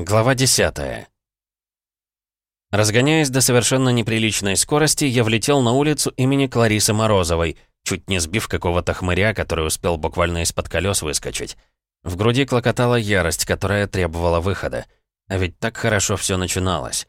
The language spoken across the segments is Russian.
Глава 10 Разгоняясь до совершенно неприличной скорости, я влетел на улицу имени Кларисы Морозовой, чуть не сбив какого-то хмыря, который успел буквально из-под колес выскочить. В груди клокотала ярость, которая требовала выхода. А ведь так хорошо все начиналось.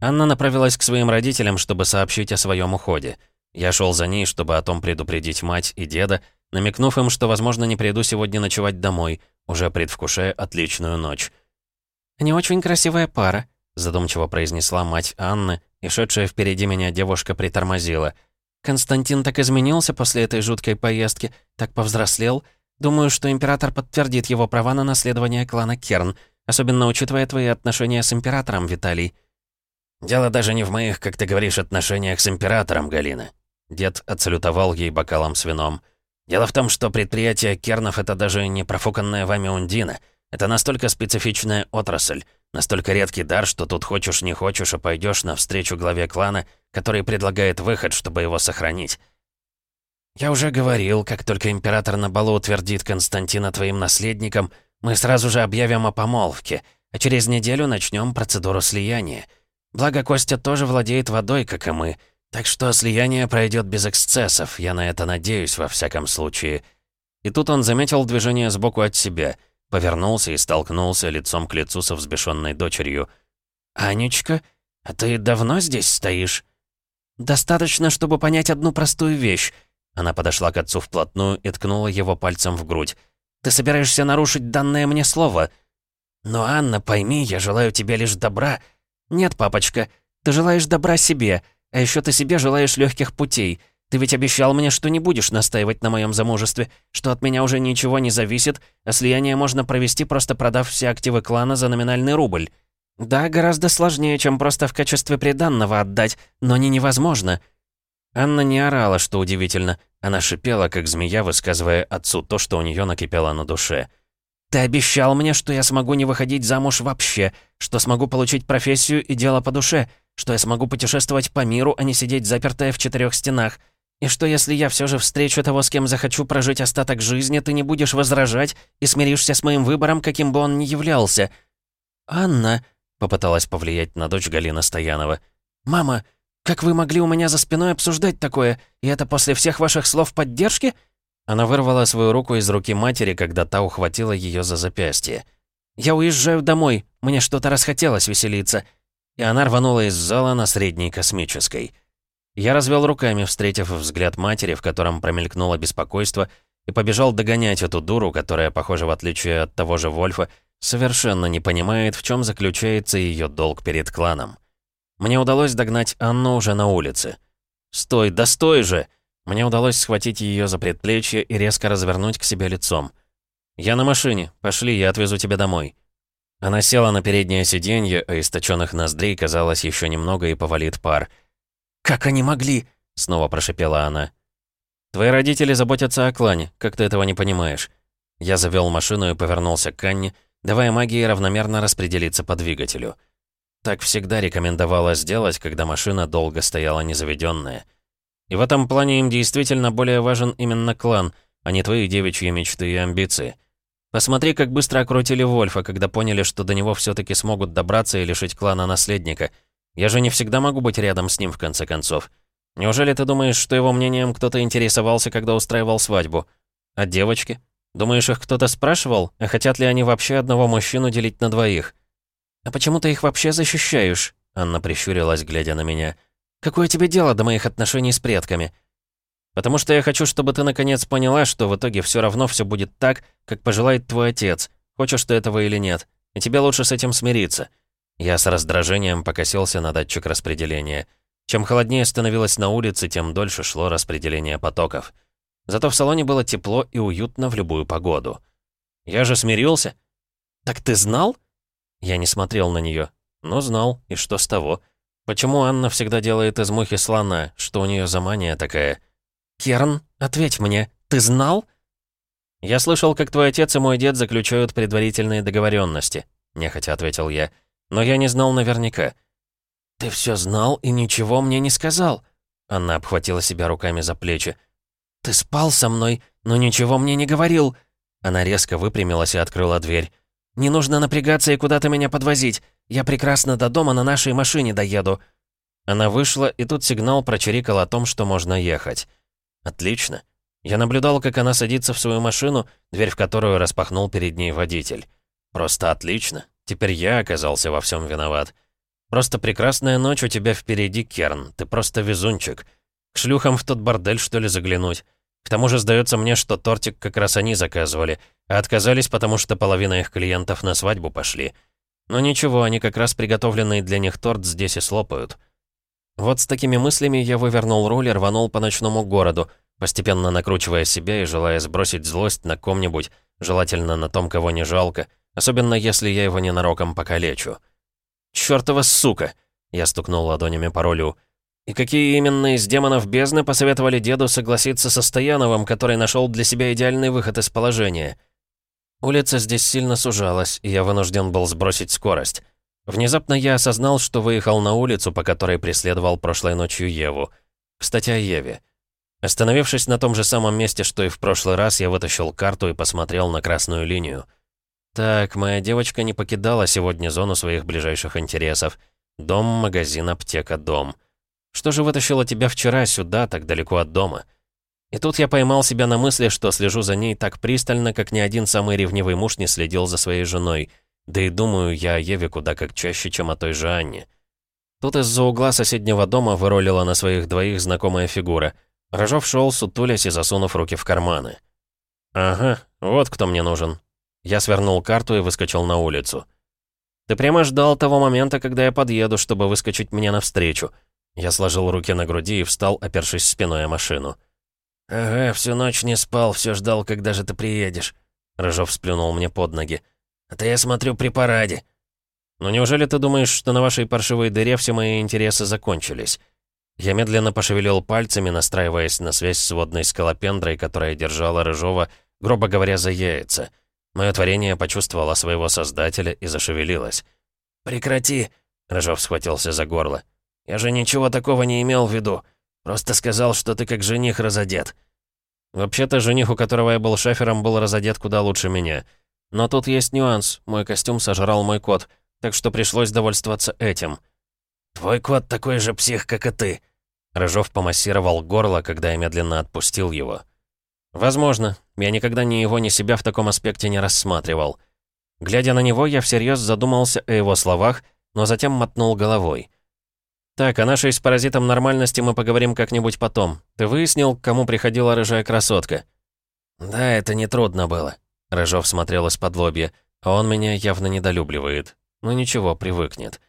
Анна направилась к своим родителям, чтобы сообщить о своем уходе. Я шел за ней, чтобы о том предупредить мать и деда, намекнув им, что, возможно, не приду сегодня ночевать домой, уже предвкушая отличную ночь. «Они очень красивая пара», — задумчиво произнесла мать Анны, и шедшая впереди меня девушка притормозила. «Константин так изменился после этой жуткой поездки, так повзрослел. Думаю, что император подтвердит его права на наследование клана Керн, особенно учитывая твои отношения с императором, Виталий». «Дело даже не в моих, как ты говоришь, отношениях с императором, Галина». Дед отсалютовал ей бокалом с вином. «Дело в том, что предприятие Кернов — это даже не профуканная вами Ундина — это настолько специфичная отрасль, настолько редкий дар, что тут хочешь не хочешь, а пойдешь навстречу главе клана, который предлагает выход, чтобы его сохранить. Я уже говорил, как только император на балу утвердит Константина твоим наследником, мы сразу же объявим о помолвке, а через неделю начнем процедуру слияния. Благо, Костя тоже владеет водой, как и мы, так что слияние пройдет без эксцессов, я на это надеюсь во всяком случае. И тут он заметил движение сбоку от себя — Повернулся и столкнулся лицом к лицу со взбешенной дочерью. «Анечка, а ты давно здесь стоишь?» «Достаточно, чтобы понять одну простую вещь». Она подошла к отцу вплотную и ткнула его пальцем в грудь. «Ты собираешься нарушить данное мне слово?» «Но, Анна, пойми, я желаю тебе лишь добра». «Нет, папочка, ты желаешь добра себе, а еще ты себе желаешь легких путей. Ты ведь обещал мне, что не будешь настаивать на моем замужестве, что от меня уже ничего не зависит, а слияние можно провести, просто продав все активы клана за номинальный рубль. Да, гораздо сложнее, чем просто в качестве приданного отдать, но не невозможно». Анна не орала, что удивительно. Она шипела, как змея, высказывая отцу то, что у нее накипело на душе. «Ты обещал мне, что я смогу не выходить замуж вообще, что смогу получить профессию и дело по душе, что я смогу путешествовать по миру, а не сидеть запертая в четырех стенах. И что если я все же встречу того, с кем захочу прожить остаток жизни, ты не будешь возражать и смиришься с моим выбором, каким бы он ни являлся? Анна, попыталась повлиять на дочь Галина Стоянова. Мама, как вы могли у меня за спиной обсуждать такое? И это после всех ваших слов поддержки? Она вырвала свою руку из руки матери, когда та ухватила ее за запястье. «Я уезжаю домой, мне что-то расхотелось веселиться». И она рванула из зала на средней космической. Я развел руками, встретив взгляд матери, в котором промелькнуло беспокойство, и побежал догонять эту дуру, которая, похоже, в отличие от того же Вольфа, совершенно не понимает, в чем заключается ее долг перед кланом. Мне удалось догнать Анну уже на улице. «Стой, да стой же!» Мне удалось схватить ее за предплечье и резко развернуть к себе лицом. «Я на машине. Пошли, я отвезу тебя домой». Она села на переднее сиденье, а из точёных ноздрей, казалось, еще немного и повалит пар — «Как они могли?» — снова прошипела она. «Твои родители заботятся о клане, как ты этого не понимаешь». Я завел машину и повернулся к Анне, давая магии равномерно распределиться по двигателю. Так всегда рекомендовалось сделать, когда машина долго стояла незаведенная. И в этом плане им действительно более важен именно клан, а не твои девичьи мечты и амбиции. Посмотри, как быстро окрутили Вольфа, когда поняли, что до него все таки смогут добраться и лишить клана наследника — я же не всегда могу быть рядом с ним, в конце концов. Неужели ты думаешь, что его мнением кто-то интересовался, когда устраивал свадьбу? А девочки? Думаешь, их кто-то спрашивал? А хотят ли они вообще одного мужчину делить на двоих? А почему ты их вообще защищаешь? Анна прищурилась, глядя на меня. Какое тебе дело до моих отношений с предками? Потому что я хочу, чтобы ты наконец поняла, что в итоге все равно все будет так, как пожелает твой отец, хочешь ты этого или нет. И тебе лучше с этим смириться. Я с раздражением покосился на датчик распределения. Чем холоднее становилось на улице, тем дольше шло распределение потоков. Зато в салоне было тепло и уютно в любую погоду. Я же смирился. «Так ты знал?» Я не смотрел на нее. Но знал, и что с того? Почему Анна всегда делает из мухи слона? Что у нее за мания такая? «Керн, ответь мне, ты знал?» «Я слышал, как твой отец и мой дед заключают предварительные договоренности», — нехотя ответил я. Но я не знал наверняка. «Ты все знал и ничего мне не сказал?» Она обхватила себя руками за плечи. «Ты спал со мной, но ничего мне не говорил!» Она резко выпрямилась и открыла дверь. Не нужно напрягаться и куда-то меня подвозить. Я прекрасно до дома на нашей машине доеду». Она вышла, и тут сигнал прочирикал о том, что можно ехать. «Отлично». Я наблюдал, как она садится в свою машину, дверь в которую распахнул перед ней водитель. «Просто отлично. Теперь я оказался во всем виноват. Просто прекрасная ночь у тебя впереди, Керн. Ты просто везунчик. К шлюхам в тот бордель, что ли, заглянуть? К тому же, сдается мне, что тортик как раз они заказывали, а отказались, потому что половина их клиентов на свадьбу пошли. Но ничего, они как раз приготовленный для них торт здесь и слопают. Вот с такими мыслями я вывернул руль и рванул по ночному городу, постепенно накручивая себя и желая сбросить злость на ком-нибудь, желательно на том, кого не жалко, особенно если я его ненароком покалечу. «Чёртова сука!» — я стукнул ладонями по рулю. И какие именно из демонов бездны посоветовали деду согласиться со Стояновым, который нашел для себя идеальный выход из положения? Улица здесь сильно сужалась, и я вынужден был сбросить скорость. Внезапно я осознал, что выехал на улицу, по которой преследовал прошлой ночью Еву. Кстати, о Еве. Остановившись на том же самом месте, что и в прошлый раз, я вытащил карту и посмотрел на красную линию. Так, моя девочка не покидала сегодня зону своих ближайших интересов. Дом, магазин, аптека, дом. Что же вытащило тебя вчера сюда, так далеко от дома? И тут я поймал себя на мысли, что слежу за ней так пристально, как ни один самый ревнивый муж не следил за своей женой. Да и думаю я о Еве куда как чаще, чем о той же Анне. Тут из-за угла соседнего дома выролила на своих двоих знакомая фигура. Рожов шел, сутулясь и засунув руки в карманы. «Ага, вот кто мне нужен». Я свернул карту и выскочил на улицу. «Ты прямо ждал того момента, когда я подъеду, чтобы выскочить мне навстречу», я сложил руки на груди и встал, опершись спиной о машину. «Ага, всю ночь не спал, все ждал, когда же ты приедешь». Рыжов сплюнул мне под ноги. «А то я смотрю при параде». «Ну неужели ты думаешь, что на вашей паршивой дыре все мои интересы закончились?» Я медленно пошевелил пальцами, настраиваясь на связь с водной скалопендрой, которая держала Рыжова, грубо говоря, за яйца. Мое творение почувствовало своего создателя и зашевелилось. «Прекрати!» — Рыжов схватился за горло. Я же ничего такого не имел в виду. Просто сказал, что ты как жених разодет». Вообще-то жених, у которого я был шафером, был разодет куда лучше меня. Но тут есть нюанс. Мой костюм сожрал мой кот, так что пришлось довольствоваться этим. «Твой кот такой же псих, как и ты». Рыжов помассировал горло, когда я медленно отпустил его. «Возможно. Я никогда ни его, ни себя в таком аспекте не рассматривал. Глядя на него, я всерьез задумался о его словах, но затем мотнул головой. «Так, о нашей с паразитом нормальности мы поговорим как-нибудь потом. Ты выяснил, к кому приходила рыжая красотка?» «Да, это нетрудно было». Рыжов смотрел из-под лобья. А он меня явно недолюбливает. Ну ничего, привыкнет.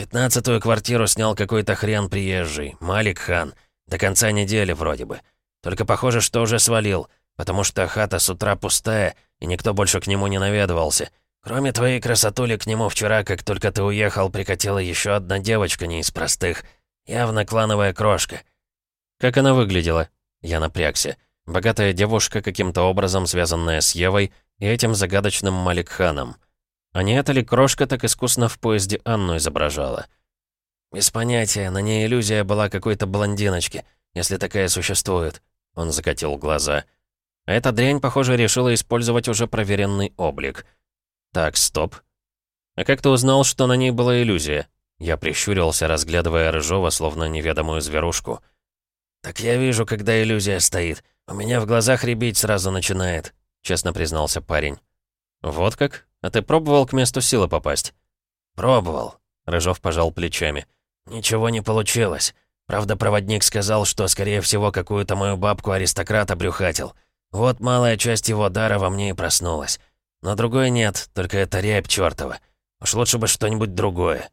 «Пятнадцатую квартиру снял какой-то хрен приезжий, Малик Хан. До конца недели вроде бы. Только похоже, что уже свалил, потому что хата с утра пустая, и никто больше к нему не наведывался. Кроме твоей красотули, к нему вчера, как только ты уехал, прикатила еще одна девочка не из простых. Явно клановая крошка. Как она выглядела? Я напрягся. Богатая девушка, каким-то образом связанная с Евой и этим загадочным Маликханом. А не эта ли крошка так искусно в поезде Анну изображала? Без понятия, на ней иллюзия была какой-то блондиночки, если такая существует. Он закатил глаза. А эта дрянь, похоже, решила использовать уже проверенный облик — так, стоп. А как ты узнал, что на ней была иллюзия? Я прищурился, разглядывая Рыжова, словно неведомую зверушку. «Так я вижу, когда иллюзия стоит. У меня в глазах рябить сразу начинает», — честно признался парень. «Вот как? А ты пробовал к месту силы попасть?» «Пробовал», — Рыжов пожал плечами. «Ничего не получилось. Правда, проводник сказал, что, скорее всего, какую-то мою бабку-аристократа брюхатил. Вот малая часть его дара во мне и проснулась. Но другой нет, только это рябь чёртова. Уж лучше бы что-нибудь другое.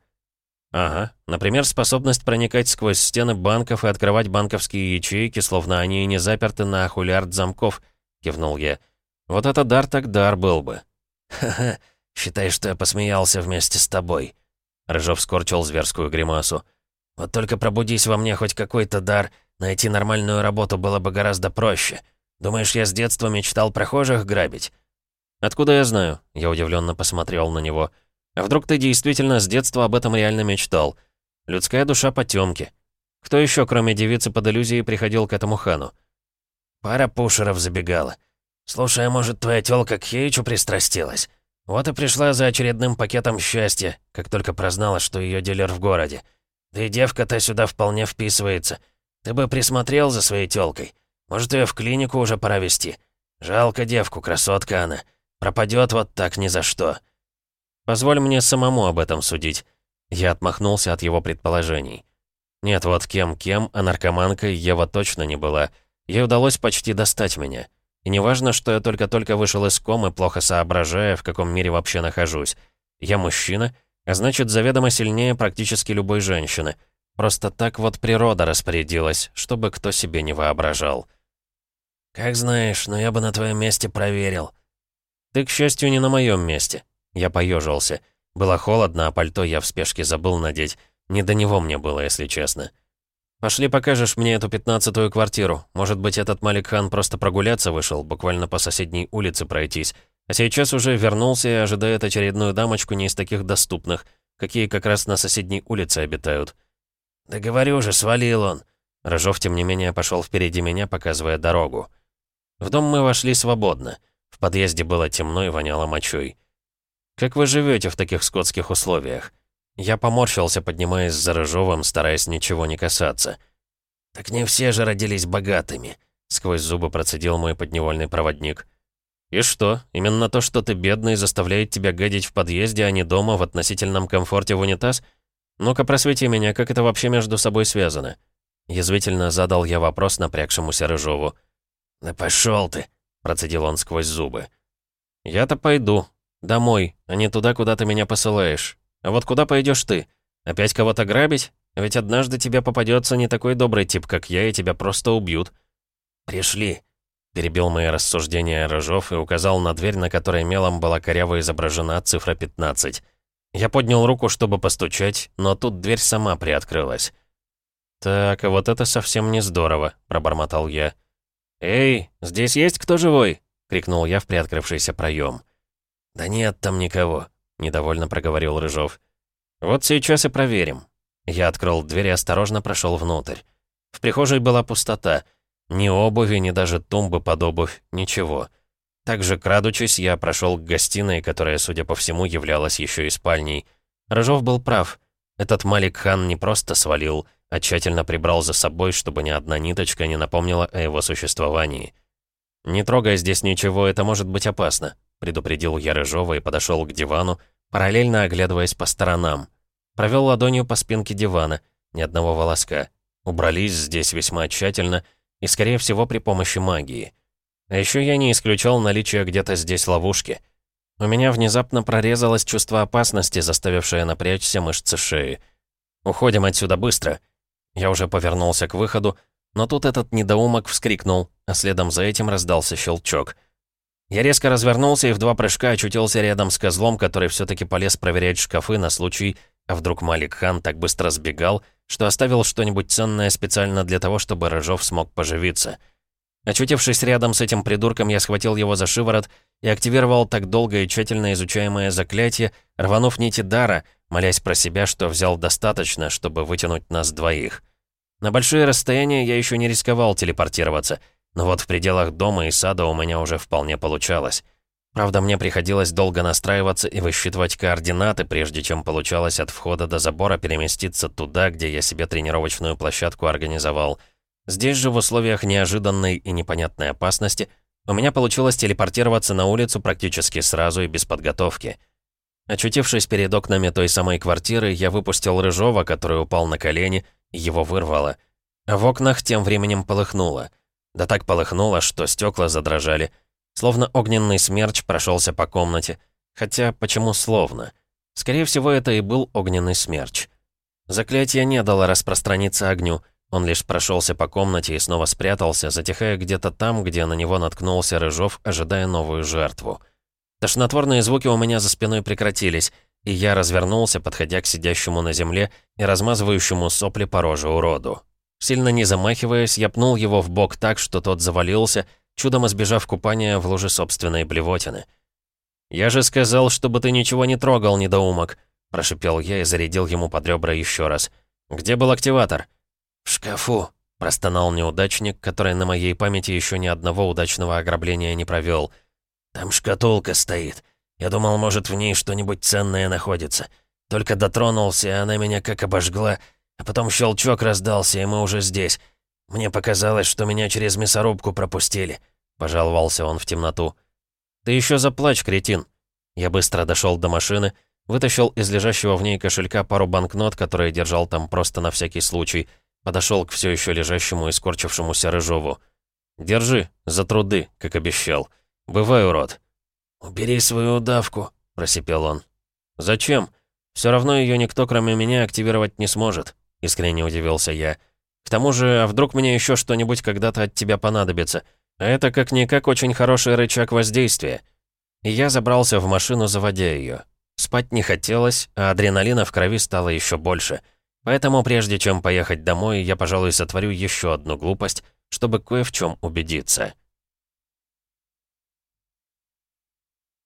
Ага, например, способность проникать сквозь стены банков и открывать банковские ячейки, словно они и не заперты на ахулярд замков, кивнул я. Вот это дар так дар был бы. Ха-ха, считай, что я посмеялся вместе с тобой. Рыжов скорчил зверскую гримасу. Вот только пробудись во мне хоть какой-то дар, найти нормальную работу было бы гораздо проще. Думаешь, я с детства мечтал прохожих грабить? «Откуда я знаю?» Я удивленно посмотрел на него. «А вдруг ты действительно с детства об этом реально мечтал? Людская душа потемки. Кто еще, кроме девицы под иллюзией, приходил к этому хану?» «Пара пушеров забегала. Слушай, а может, твоя тёлка к Хеичу пристрастилась?» Вот и пришла за очередным пакетом счастья, как только прознала, что ее дилер в городе. Да и девка-то сюда вполне вписывается. Ты бы присмотрел за своей тёлкой. Может, ее в клинику уже пора вести. Жалко девку, красотка она. Пропадет вот так ни за что. Позволь мне самому об этом судить. Я отмахнулся от его предположений. Нет, вот кем-кем, а наркоманкой Ева точно не была. Ей удалось почти достать меня. И неважно, что я только-только вышел из комы, плохо соображая, в каком мире вообще нахожусь. Я мужчина, а значит, заведомо сильнее практически любой женщины. Просто так вот природа распорядилась, чтобы кто себе не воображал. «Как знаешь, но я бы на твоем месте проверил». «Ты, к счастью, не на моем месте». Я поежился. Было холодно, а пальто я в спешке забыл надеть. Не до него мне было, если честно. «Пошли покажешь мне эту пятнадцатую квартиру. Может быть, этот Малик Хан просто прогуляться вышел, буквально по соседней улице пройтись. А сейчас уже вернулся и ожидает очередную дамочку не из таких доступных, какие как раз на соседней улице обитают». «Да говорю же, свалил он». Рыжов, тем не менее, пошел впереди меня, показывая дорогу. В дом мы вошли свободно. В подъезде было темно и воняло мочой. «Как вы живете в таких скотских условиях?» Я поморщился, поднимаясь за Рыжовым, стараясь ничего не касаться. «Так не все же родились богатыми», — сквозь зубы процедил мой подневольный проводник. «И что, именно то, что ты бедный, заставляет тебя гадить в подъезде, а не дома, в относительном комфорте в унитаз? Ну-ка, просвети меня, как это вообще между собой связано?» Язвительно задал я вопрос напрягшемуся Рыжову. «Да пошел ты!» — процедил он сквозь зубы. «Я-то пойду. Домой, а не туда, куда ты меня посылаешь. А вот куда пойдешь ты? Опять кого-то грабить? Ведь однажды тебе попадется не такой добрый тип, как я, и тебя просто убьют». «Пришли!» — перебил мои рассуждения Рыжов и указал на дверь, на которой мелом была коряво изображена цифра 15. Я поднял руку, чтобы постучать, но тут дверь сама приоткрылась. «Так, а вот это совсем не здорово», — пробормотал я. «Эй, здесь есть кто живой?» — крикнул я в приоткрывшийся проем. «Да нет там никого», — недовольно проговорил Рыжов. «Вот сейчас и проверим». Я открыл дверь и осторожно прошел внутрь. В прихожей была пустота. Ни обуви, ни даже тумбы под обувь, ничего. Также, крадучись, я прошел к гостиной, которая, судя по всему, являлась еще и спальней. Рыжов был прав. Этот Малик Хан не просто свалил — а тщательно прибрал за собой, чтобы ни одна ниточка не напомнила о его существовании. «Не трогай здесь ничего, это может быть опасно», — предупредил я Рыжова и подошел к дивану, параллельно оглядываясь по сторонам. Провел ладонью по спинке дивана, ни одного волоска. Убрались здесь весьма тщательно и, скорее всего, при помощи магии. А еще я не исключал наличие где-то здесь ловушки. У меня внезапно прорезалось чувство опасности, заставившее напрячься мышцы шеи. «Уходим отсюда быстро!» Я уже повернулся к выходу, но тут этот недоумок вскрикнул, а следом за этим раздался щелчок. Я резко развернулся и в два прыжка очутился рядом с козлом, который все таки полез проверять шкафы на случай, а вдруг Малик Хан так быстро сбегал, что оставил что-нибудь ценное специально для того, чтобы Рыжов смог поживиться. Очутившись рядом с этим придурком, я схватил его за шиворот и активировал так долго и тщательно изучаемое заклятие, рванув нити дара, молясь про себя, что взял достаточно, чтобы вытянуть нас двоих. На большие расстояния я еще не рисковал телепортироваться, но вот в пределах дома и сада у меня уже вполне получалось. Правда, мне приходилось долго настраиваться и высчитывать координаты, прежде чем получалось от входа до забора переместиться туда, где я себе тренировочную площадку организовал. Здесь же, в условиях неожиданной и непонятной опасности, у меня получилось телепортироваться на улицу практически сразу и без подготовки. Очутившись перед окнами той самой квартиры, я выпустил Рыжова, который упал на колени, его вырвало. А в окнах тем временем полыхнуло. Да так полыхнуло, что стекла задрожали. Словно огненный смерч прошелся по комнате. Хотя, почему словно? Скорее всего, это и был огненный смерч. Заклятие не дало распространиться огню. Он лишь прошелся по комнате и снова спрятался, затихая где-то там, где на него наткнулся Рыжов, ожидая новую жертву. Тошнотворные звуки у меня за спиной прекратились — и я развернулся, подходя к сидящему на земле и размазывающему сопли по роже уроду. Сильно не замахиваясь, я пнул его в бок так, что тот завалился, чудом избежав купания в луже собственной блевотины. «Я же сказал, чтобы ты ничего не трогал, недоумок!» Прошипел я и зарядил ему под ребра еще раз. «Где был активатор?» «В шкафу», — простонал неудачник, который на моей памяти еще ни одного удачного ограбления не провел. «Там шкатулка стоит. Я думал, может, в ней что-нибудь ценное находится. Только дотронулся, и она меня как обожгла, а потом щелчок раздался, и мы уже здесь. Мне показалось, что меня через мясорубку пропустили», — пожаловался он в темноту. «Ты еще заплачь, кретин». Я быстро дошел до машины, вытащил из лежащего в ней кошелька пару банкнот, которые держал там просто на всякий случай, подошел к все еще лежащему и скорчившемуся Рыжову. «Держи, за труды, как обещал. Бывай, урод». «Убери свою удавку», — просипел он. «Зачем? Все равно ее никто, кроме меня, активировать не сможет», — искренне удивился я. «К тому же, а вдруг мне еще что-нибудь когда-то от тебя понадобится? Это как-никак очень хороший рычаг воздействия». И я забрался в машину, заводя ее. Спать не хотелось, а адреналина в крови стало еще больше. Поэтому прежде чем поехать домой, я, пожалуй, сотворю еще одну глупость, чтобы кое в чем убедиться.